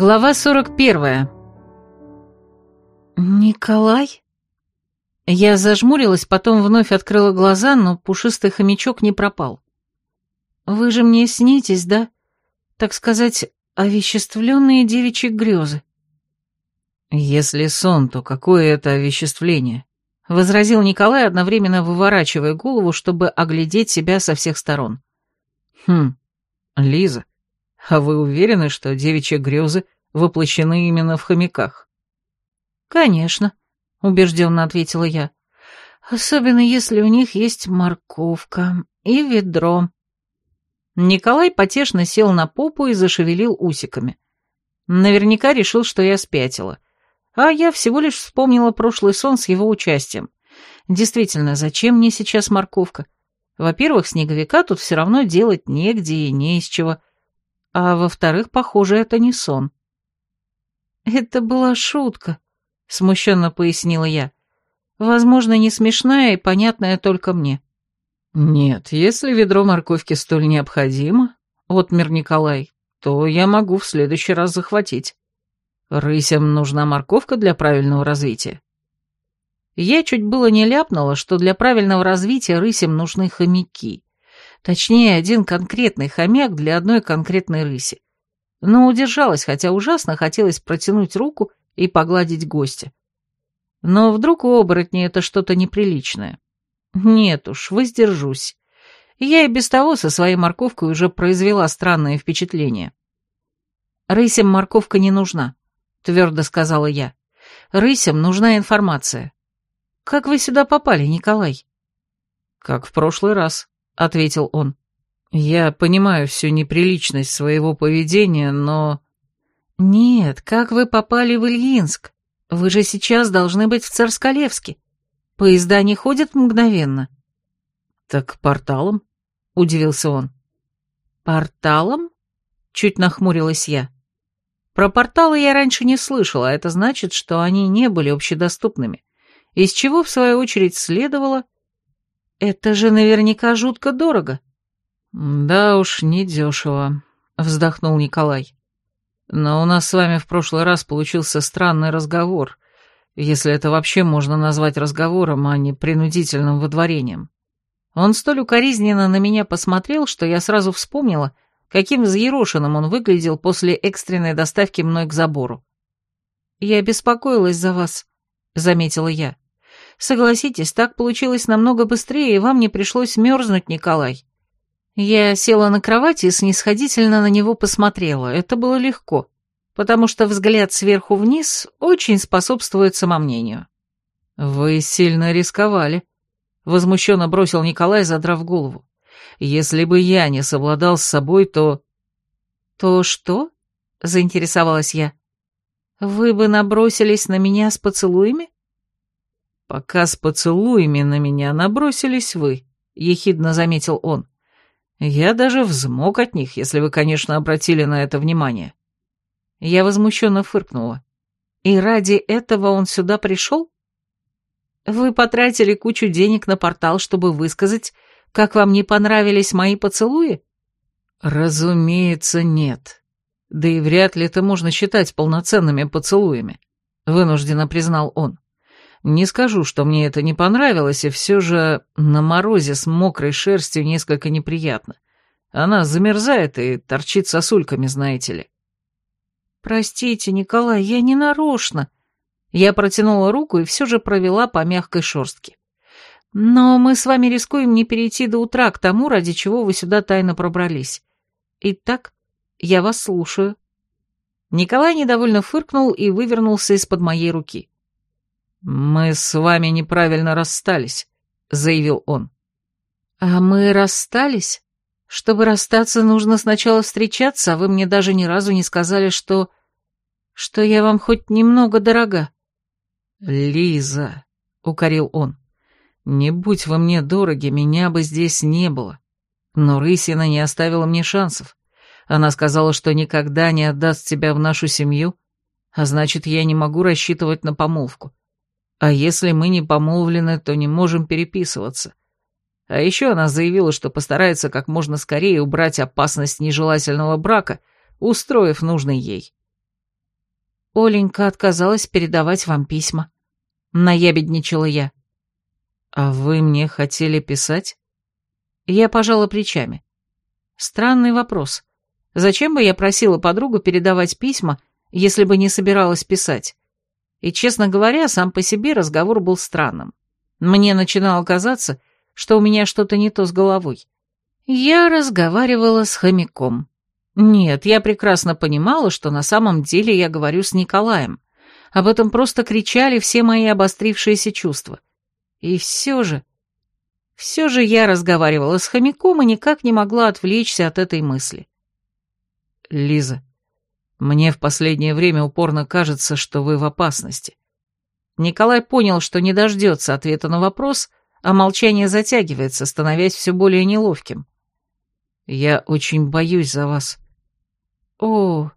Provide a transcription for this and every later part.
Глава 41. «Николай?» Я зажмурилась, потом вновь открыла глаза, но пушистый хомячок не пропал. «Вы же мне снитесь, да? Так сказать, овеществленные девичьи грезы». «Если сон, то какое это овеществление?» — возразил Николай, одновременно выворачивая голову, чтобы оглядеть себя со всех сторон. «Хм, Лиза, а вы уверены, что девичьи грезы воплощены именно в хомяках? Конечно, убежденно ответила я. Особенно если у них есть морковка и ведро. Николай потешно сел на попу и зашевелил усиками. Наверняка решил, что я спятила. А я всего лишь вспомнила прошлый сон с его участием. Действительно, зачем мне сейчас морковка? Во-первых, снеговика тут все равно делать негде и не из чего. А во-вторых, похоже, это не сон. «Это была шутка», — смущенно пояснила я. «Возможно, не смешная и понятная только мне». «Нет, если ведро морковки столь необходимо, отмер Николай, то я могу в следующий раз захватить. Рысям нужна морковка для правильного развития». Я чуть было не ляпнула, что для правильного развития рысям нужны хомяки. Точнее, один конкретный хомяк для одной конкретной рыси. Но удержалась, хотя ужасно хотелось протянуть руку и погладить гостя. Но вдруг у оборотня это что-то неприличное. Нет уж, воздержусь. Я и без того со своей морковкой уже произвела странное впечатление. «Рысям морковка не нужна», — твердо сказала я. «Рысям нужна информация». «Как вы сюда попали, Николай?» «Как в прошлый раз», — ответил он. «Я понимаю всю неприличность своего поведения, но...» «Нет, как вы попали в Ильинск? Вы же сейчас должны быть в Царскалевске. Поезда не ходят мгновенно». «Так порталом?» — удивился он. «Порталом?» — чуть нахмурилась я. Про порталы я раньше не слышала, а это значит, что они не были общедоступными. Из чего, в свою очередь, следовало, это же наверняка жутко дорого. Да уж, недешево, вздохнул Николай. Но у нас с вами в прошлый раз получился странный разговор, если это вообще можно назвать разговором, а не принудительным выдворением. Он столь укоризненно на меня посмотрел, что я сразу вспомнила, каким взъерошенным он выглядел после экстренной доставки мной к забору. «Я беспокоилась за вас», — заметила я. Согласитесь, так получилось намного быстрее, и вам не пришлось мерзнуть, Николай. Я села на кровати и снисходительно на него посмотрела. Это было легко, потому что взгляд сверху вниз очень способствует самомнению. «Вы сильно рисковали», — возмущенно бросил Николай, задрав голову. «Если бы я не совладал с собой, то...» «То что?» — заинтересовалась я. «Вы бы набросились на меня с поцелуями?» «Пока с поцелуями на меня набросились вы», — ехидно заметил он. «Я даже взмок от них, если вы, конечно, обратили на это внимание». Я возмущенно фыркнула. «И ради этого он сюда пришел?» «Вы потратили кучу денег на портал, чтобы высказать, как вам не понравились мои поцелуи?» «Разумеется, нет. Да и вряд ли это можно считать полноценными поцелуями», — вынужденно признал он. Не скажу, что мне это не понравилось, и все же на морозе с мокрой шерстью несколько неприятно. Она замерзает и торчит сосульками, знаете ли. «Простите, Николай, я не нарочно». Я протянула руку и все же провела по мягкой шерстке. «Но мы с вами рискуем не перейти до утра к тому, ради чего вы сюда тайно пробрались. Итак, я вас слушаю». Николай недовольно фыркнул и вывернулся из-под моей руки. «Мы с вами неправильно расстались», — заявил он. «А мы расстались? Чтобы расстаться, нужно сначала встречаться, а вы мне даже ни разу не сказали, что... что я вам хоть немного дорога». «Лиза», — укорил он, — «не будь вы мне дороги, меня бы здесь не было. Но Рысина не оставила мне шансов. Она сказала, что никогда не отдаст тебя в нашу семью, а значит, я не могу рассчитывать на помолвку. А если мы не помолвлены, то не можем переписываться. А еще она заявила, что постарается как можно скорее убрать опасность нежелательного брака, устроив нужный ей. Оленька отказалась передавать вам письма. Наябедничала я. А вы мне хотели писать? Я пожала плечами. Странный вопрос. Зачем бы я просила подругу передавать письма, если бы не собиралась писать? И, честно говоря, сам по себе разговор был странным. Мне начинало казаться, что у меня что-то не то с головой. Я разговаривала с хомяком. Нет, я прекрасно понимала, что на самом деле я говорю с Николаем. Об этом просто кричали все мои обострившиеся чувства. И все же... Все же я разговаривала с хомяком и никак не могла отвлечься от этой мысли. Лиза, мне в последнее время упорно кажется, что вы в опасности. Николай понял, что не дождется ответа на вопрос, а молчание затягивается, становясь все более неловким. Я очень боюсь за вас. О,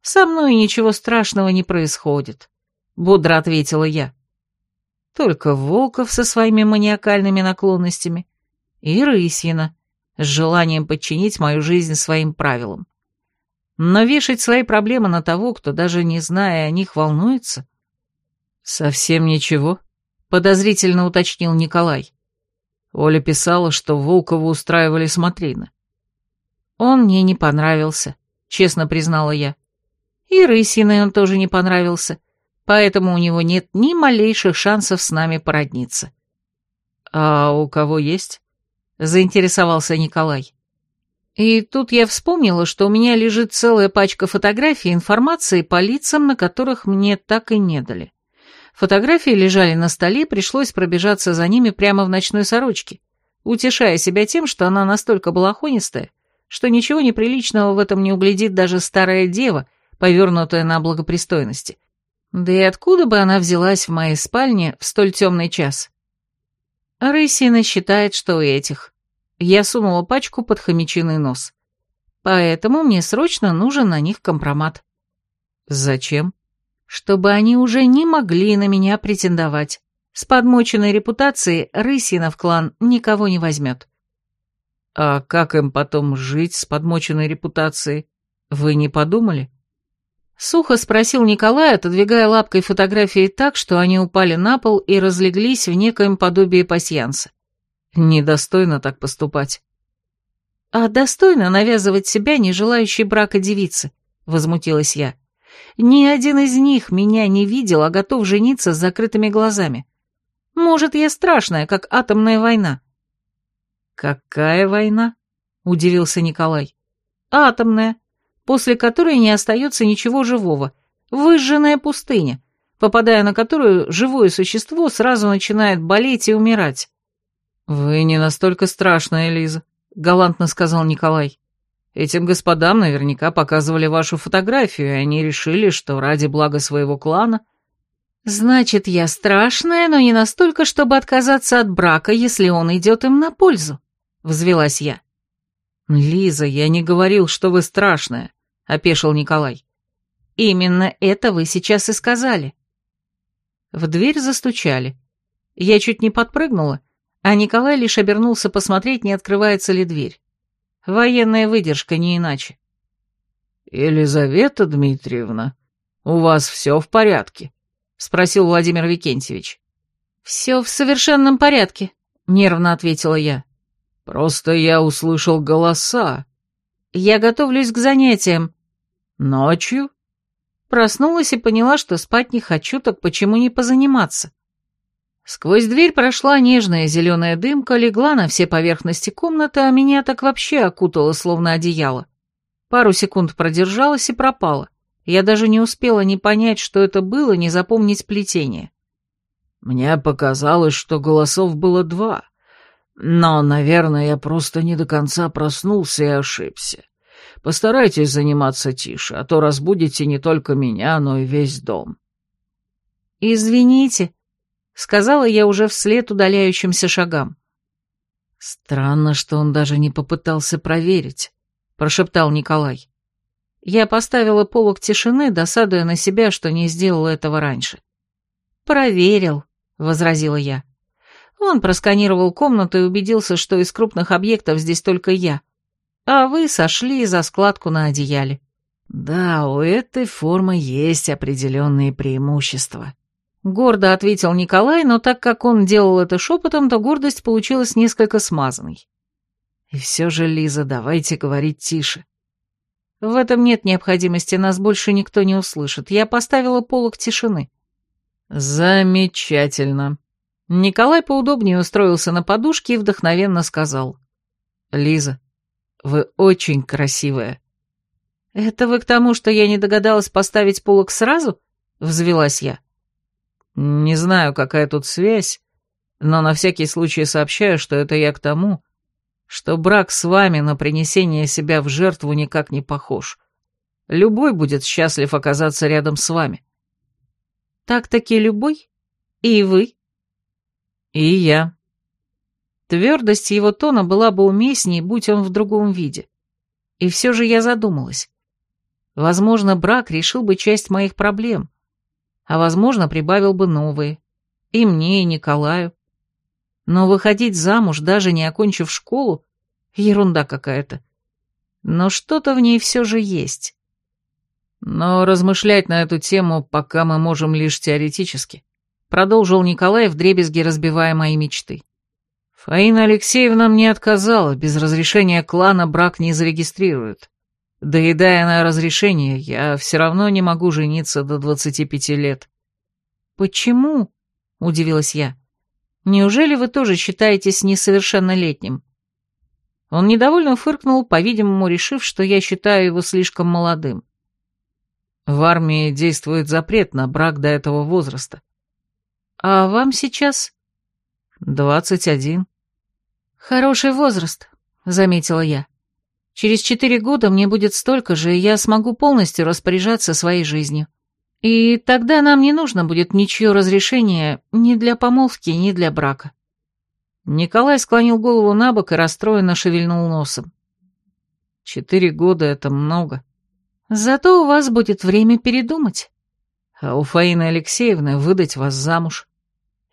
со мной ничего страшного не происходит, бодро ответила я. Только Волков со своими маниакальными наклонностями и Рысина с желанием подчинить мою жизнь своим правилам. Но вешать свои проблемы на того, кто даже не зная о них волнуется... Совсем ничего, подозрительно уточнил Николай. Оля писала, что Волкову устраивали смотрины. Он мне не понравился, честно признала я. И Рысиной он тоже не понравился, поэтому у него нет ни малейших шансов с нами породниться. А у кого есть? Заинтересовался Николай. И тут я вспомнила, что у меня лежит целая пачка фотографий информации по лицам, на которых мне так и не дали. Фотографии лежали на столе, пришлось пробежаться за ними прямо в ночной сорочке, утешая себя тем, что она настолько балахонистая, что ничего неприличного в этом не углядит даже старая дева, повернутая на благопристойности. Да и откуда бы она взялась в моей спальне в столь темный час? Рысина считает, что у этих. Я сунула пачку под хомячиный нос. Поэтому мне срочно нужен на них компромат. Зачем? чтобы они уже не могли на меня претендовать. С подмоченной репутацией Рысина в клан никого не возьмет. А как им потом жить с подмоченной репутацией? Вы не подумали? Сухо спросил Николай, отодвигая лапкой фотографии так, что они упали на пол и разлеглись в некоем подобии пасьянса. Недостойно так поступать. А достойно навязывать себя не желающей брака девицы, возмутилась я. Ни один из них меня не видел, а готов жениться с закрытыми глазами. Может, я страшная, как атомная война. Какая война? Удивился Николай. Атомная, после которой не остается ничего живого. Выжженная пустыня, попадая на которую живое существо сразу начинает болеть и умирать. «Вы не настолько страшная, Лиза», — галантно сказал Николай. Этим господам наверняка показывали вашу фотографию, и они решили, что ради блага своего клана... Значит, я страшная, но не настолько, чтобы отказаться от брака, если он идет им на пользу, — взвелась я. Лиза, я не говорил, что вы страшная, — опешил Николай. Именно это вы сейчас и сказали. В дверь застучали. Я чуть не подпрыгнула, а Николай лишь обернулся посмотреть, не открывается ли дверь. Военная выдержка, не иначе. «Елизавета Дмитриевна, у вас все в порядке?» — спросил Владимир Викентьевич. «Все в совершенном порядке», — нервно ответила я. «Просто я услышал голоса». «Я готовлюсь к занятиям». «Ночью?» Проснулась и поняла, что спать не хочу, так почему не позаниматься? Сквозь дверь прошла нежная зеленая дымка, легла на все поверхности комнаты, а меня так вообще окутало, словно одеяло. Пару секунд продержалась и пропала. Я даже не успела ни понять, что это было, ни запомнить плетение. Мне показалось, что голосов было два. Но, наверное, я просто не до конца проснулся и ошибся. Постарайтесь заниматься тише, а то разбудите не только меня, но и весь дом. «Извините», сказала я уже вслед удаляющимся шагам. «Странно, что он даже не попытался проверить», — прошептал Николай. Я поставила полок тишины, досадуя на себя, что не сделала этого раньше. «Проверил», — возразила я. Он просканировал комнату и убедился, что из крупных объектов здесь только я, а вы сошли за складку на одеяле. Да, у этой формы есть определенные преимущества. Гордо ответил Николай, но так как он делал это шепотом, то гордость получилась несколько смазанной. И все же, Лиза, давайте говорить тише. В этом нет необходимости, нас больше никто не услышит. Я поставила полок тишины. Замечательно. Николай поудобнее устроился на подушке и вдохновенно сказал. Лиза, вы очень красивая. Это вы к тому, что я не догадалась поставить полок сразу? Взвелась я. Не знаю, какая тут связь, но на всякий случай сообщаю, что это я к тому, что брак с вами на принесение себя в жертву никак не похож. Любой будет счастлив оказаться рядом с вами. Так-таки любой? И вы? И я. Твердость его тона была бы уместней, будь он в другом виде. И все же я задумалась. Возможно, брак решил бы часть моих проблем, а, возможно, прибавил бы новые. И мне, и Николаю. Но выходить замуж, даже не окончив школу, ерунда какая-то. Но что-то в ней все же есть. Но размышлять на эту тему пока мы можем лишь теоретически. Продолжил Николай, вдребезги разбивая мои мечты. Фаина Алексеевна мне отказала, без разрешения клана брак не зарегистрируют. Доедая на разрешение, я все равно не могу жениться до двадцати пяти лет. «Почему?» — удивилась я. Неужели вы тоже считаетесь несовершеннолетним?» Он недовольно фыркнул, по-видимому, решив, что я считаю его слишком молодым. В армии действует запрет на брак до этого возраста. А вам сейчас? Двадцать один. Хороший возраст, заметила я. Через четыре года мне будет столько же, и я смогу полностью распоряжаться своей жизнью. И тогда нам не нужно будет ничье разрешение ни для помолвки, ни для брака. Николай склонил голову на бок и расстроенно шевельнул носом. Четыре года — это много. Зато у вас будет время передумать. А у Фаины Алексеевны выдать вас замуж.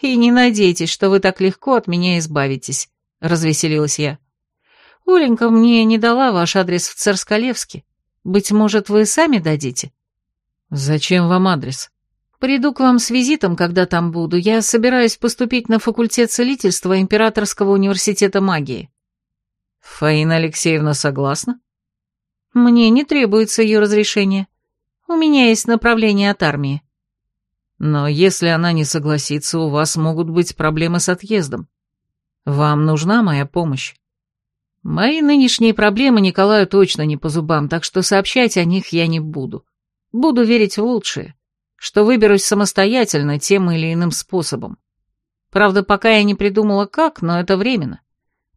И не надейтесь, что вы так легко от меня избавитесь, — развеселилась я. Оленька мне не дала ваш адрес в Царскалевске. Быть может, вы сами дадите? «Зачем вам адрес?» «Приду к вам с визитом, когда там буду. Я собираюсь поступить на факультет целительства Императорского университета магии». «Фаина Алексеевна согласна?» «Мне не требуется ее разрешение. У меня есть направление от армии». «Но если она не согласится, у вас могут быть проблемы с отъездом. Вам нужна моя помощь?» «Мои нынешние проблемы Николаю точно не по зубам, так что сообщать о них я не буду». Буду верить в лучшее, что выберусь самостоятельно тем или иным способом. Правда, пока я не придумала как, но это временно.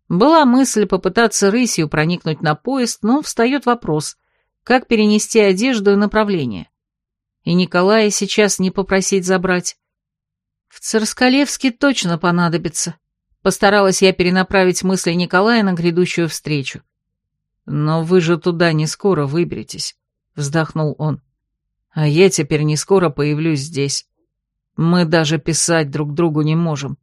Была мысль попытаться рысью проникнуть на поезд, но встает вопрос, как перенести одежду и направление. И Николая сейчас не попросить забрать. В Царскалевске точно понадобится. Постаралась я перенаправить мысли Николая на грядущую встречу. «Но вы же туда не скоро выберетесь», — вздохнул он. А я теперь не скоро появлюсь здесь. Мы даже писать друг другу не можем.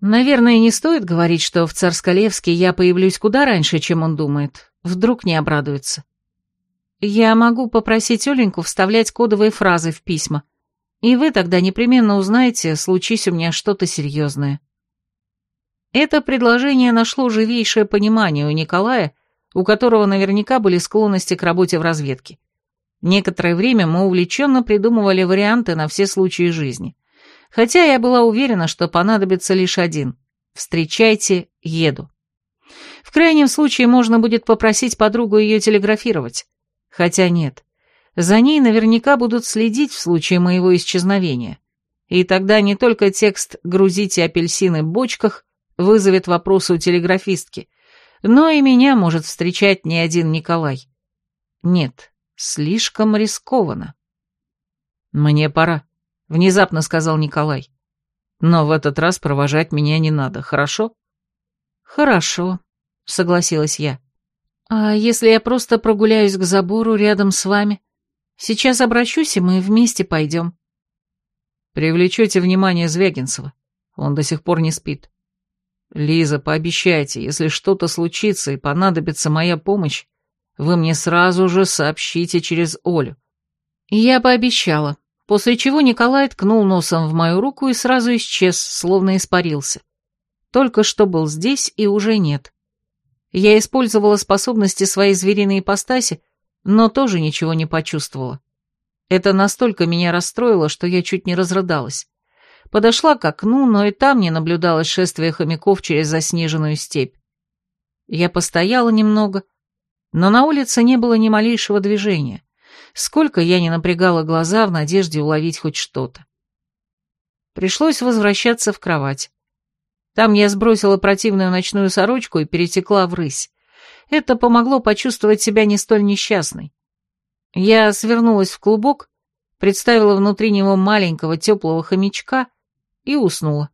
Наверное, не стоит говорить, что в Царскалевске я появлюсь куда раньше, чем он думает. Вдруг не обрадуется. Я могу попросить Оленьку вставлять кодовые фразы в письма. И вы тогда непременно узнаете, случись у меня что-то серьезное. Это предложение нашло живейшее понимание у Николая, у которого наверняка были склонности к работе в разведке. Некоторое время мы увлеченно придумывали варианты на все случаи жизни. Хотя я была уверена, что понадобится лишь один. Встречайте, еду. В крайнем случае можно будет попросить подругу ее телеграфировать. Хотя нет. За ней наверняка будут следить в случае моего исчезновения. И тогда не только текст «грузите апельсины в бочках» вызовет вопрос у телеграфистки, но и меня может встречать не один Николай. Нет, Слишком рискованно. «Мне пора», — внезапно сказал Николай. «Но в этот раз провожать меня не надо, хорошо?» «Хорошо», — согласилась я. «А если я просто прогуляюсь к забору рядом с вами? Сейчас обращусь, и мы вместе пойдем». «Привлечете внимание Звягинцева. Он до сих пор не спит. Лиза, пообещайте, если что-то случится и понадобится моя помощь, вы мне сразу же сообщите через Олю». Я пообещала, после чего Николай ткнул носом в мою руку и сразу исчез, словно испарился. Только что был здесь и уже нет. Я использовала способности своей звериной ипостаси, но тоже ничего не почувствовала. Это настолько меня расстроило, что я чуть не разрыдалась. Подошла к окну, но и там не наблюдалось шествие хомяков через заснеженную степь. Я постояла немного, но на улице не было ни малейшего движения. Сколько я не напрягала глаза в надежде уловить хоть что-то. Пришлось возвращаться в кровать. Там я сбросила противную ночную сорочку и перетекла в рысь. Это помогло почувствовать себя не столь несчастной. Я свернулась в клубок, представила внутри него маленького теплого хомячка и уснула.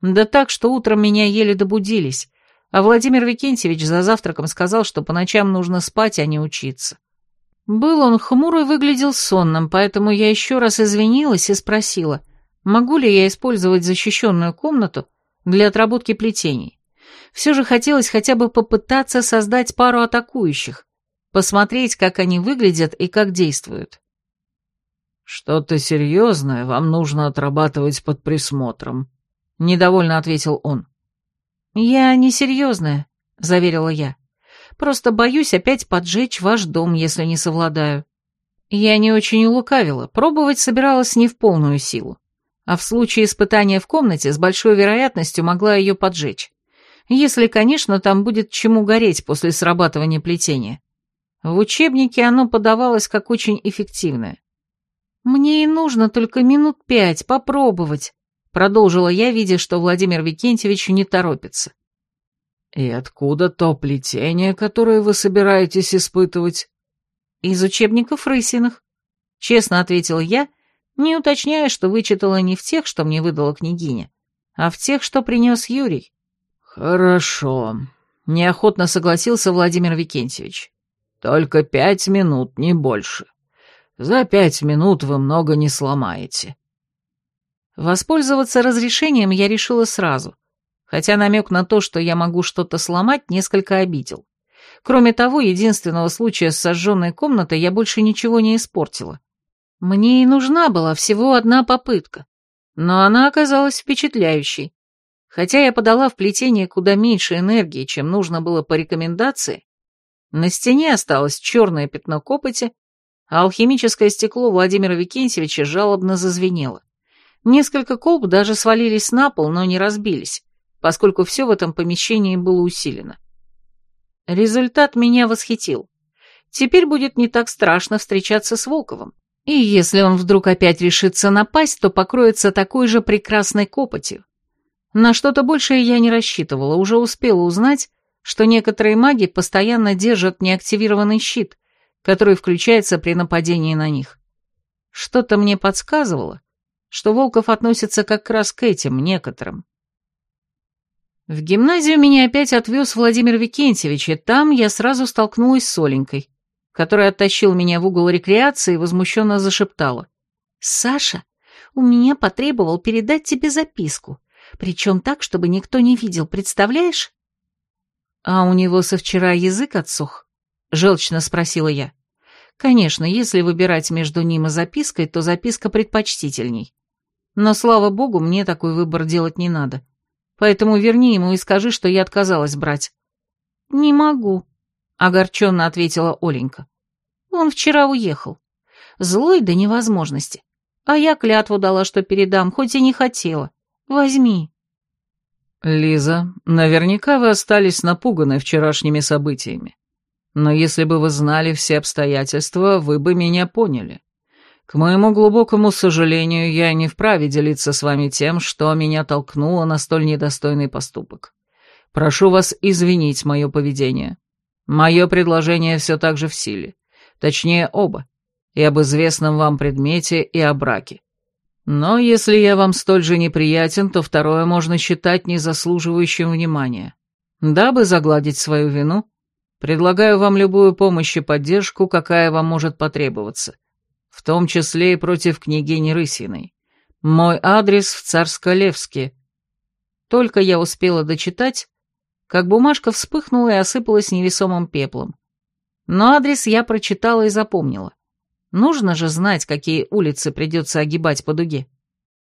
Да так, что утром меня еле добудились, а Владимир Викентьевич за завтраком сказал, что по ночам нужно спать, а не учиться. Был он хмур и выглядел сонным, поэтому я еще раз извинилась и спросила, могу ли я использовать защищенную комнату для отработки плетений. Все же хотелось хотя бы попытаться создать пару атакующих, посмотреть, как они выглядят и как действуют. «Что-то серьезное вам нужно отрабатывать под присмотром», — недовольно ответил он. «Я не серьезная», — заверила я. «Просто боюсь опять поджечь ваш дом, если не совладаю». Я не очень улукавила, пробовать собиралась не в полную силу. А в случае испытания в комнате с большой вероятностью могла ее поджечь. Если, конечно, там будет чему гореть после срабатывания плетения. В учебнике оно подавалось как очень эффективное. «Мне и нужно только минут пять попробовать», Продолжила я, видя, что Владимир Викентьевич не торопится. «И откуда то плетение, которое вы собираетесь испытывать?» «Из учебников Рысиных», — честно ответил я, не уточняя, что вычитала не в тех, что мне выдала княгиня, а в тех, что принес Юрий. «Хорошо», — неохотно согласился Владимир Викентьевич. «Только пять минут, не больше. За пять минут вы много не сломаете. Воспользоваться разрешением я решила сразу, хотя намек на то, что я могу что-то сломать, несколько обидел. Кроме того, единственного случая с сожженной комнатой я больше ничего не испортила. Мне и нужна была всего одна попытка, но она оказалась впечатляющей. Хотя я подала в плетение куда меньше энергии, чем нужно было по рекомендации, на стене осталось черное пятно копоти, алхимическое стекло Владимира Викентьевича жалобно зазвенело. Несколько колб даже свалились на пол, но не разбились, поскольку все в этом помещении было усилено. Результат меня восхитил. Теперь будет не так страшно встречаться с Волковым. И если он вдруг опять решится напасть, то покроется такой же прекрасной копотью. На что-то большее я не рассчитывала, уже успела узнать, что некоторые маги постоянно держат неактивированный щит, который включается при нападении на них. Что-то мне подсказывало, что Волков относится как раз к этим некоторым. В гимназию меня опять отвез Владимир Викентьевич, и там я сразу столкнулась с Оленькой, которая оттащила меня в угол рекреации и возмущенно зашептала. «Саша, у меня потребовал передать тебе записку, причем так, чтобы никто не видел, представляешь?» «А у него со вчера язык отсох?» — желчно спросила я. «Конечно, если выбирать между ним и запиской, то записка предпочтительней. Но, слава богу, мне такой выбор делать не надо. Поэтому верни ему и скажи, что я отказалась брать». «Не могу», — огорченно ответила Оленька. «Он вчера уехал. Злой до невозможности. А я клятву дала, что передам, хоть и не хотела. Возьми». «Лиза, наверняка вы остались напуганы вчерашними событиями. Но если бы вы знали все обстоятельства, вы бы меня поняли. К моему глубокому сожалению, я не вправе делиться с вами тем, что меня толкнуло на столь недостойный поступок. Прошу вас извинить мое поведение. Мое предложение все так же в силе. Точнее, оба. И об известном вам предмете, и о браке. Но если я вам столь же неприятен, то второе можно считать незаслуживающим внимания. Дабы загладить свою вину, предлагаю вам любую помощь и поддержку, какая вам может потребоваться в том числе и против княгини Рысиной. Мой адрес в Царсколевске. Только я успела дочитать, как бумажка вспыхнула и осыпалась невесомым пеплом. Но адрес я прочитала и запомнила. Нужно же знать, какие улицы придется огибать по дуге.